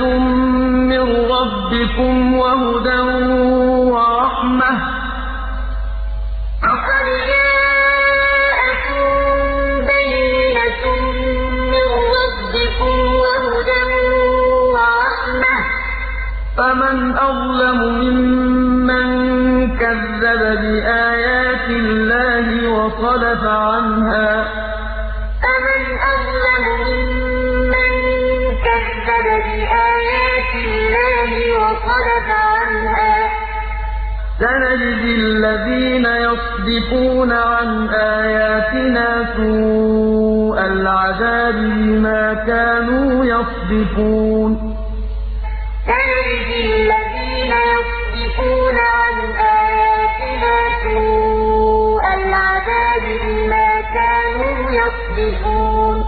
بَيِّنَةٌ مِّن رَّبِّكُمْ وَهُدًى وَرَحْمَةٌ ۚ فَمَنْ أَظْلَمُ مِمَّن كَذَّبَ بِآيَاتِ اللَّهِ وَصَدَفَ عَنْهَا ۗ انصرف عنها. سنجزي الذين يصدفون عن آياتنا سوء العذاب بما كانوا يصدفون سنجزي الذين يصدفون عن آياتنا سوء العذاب بما كانوا يصدفون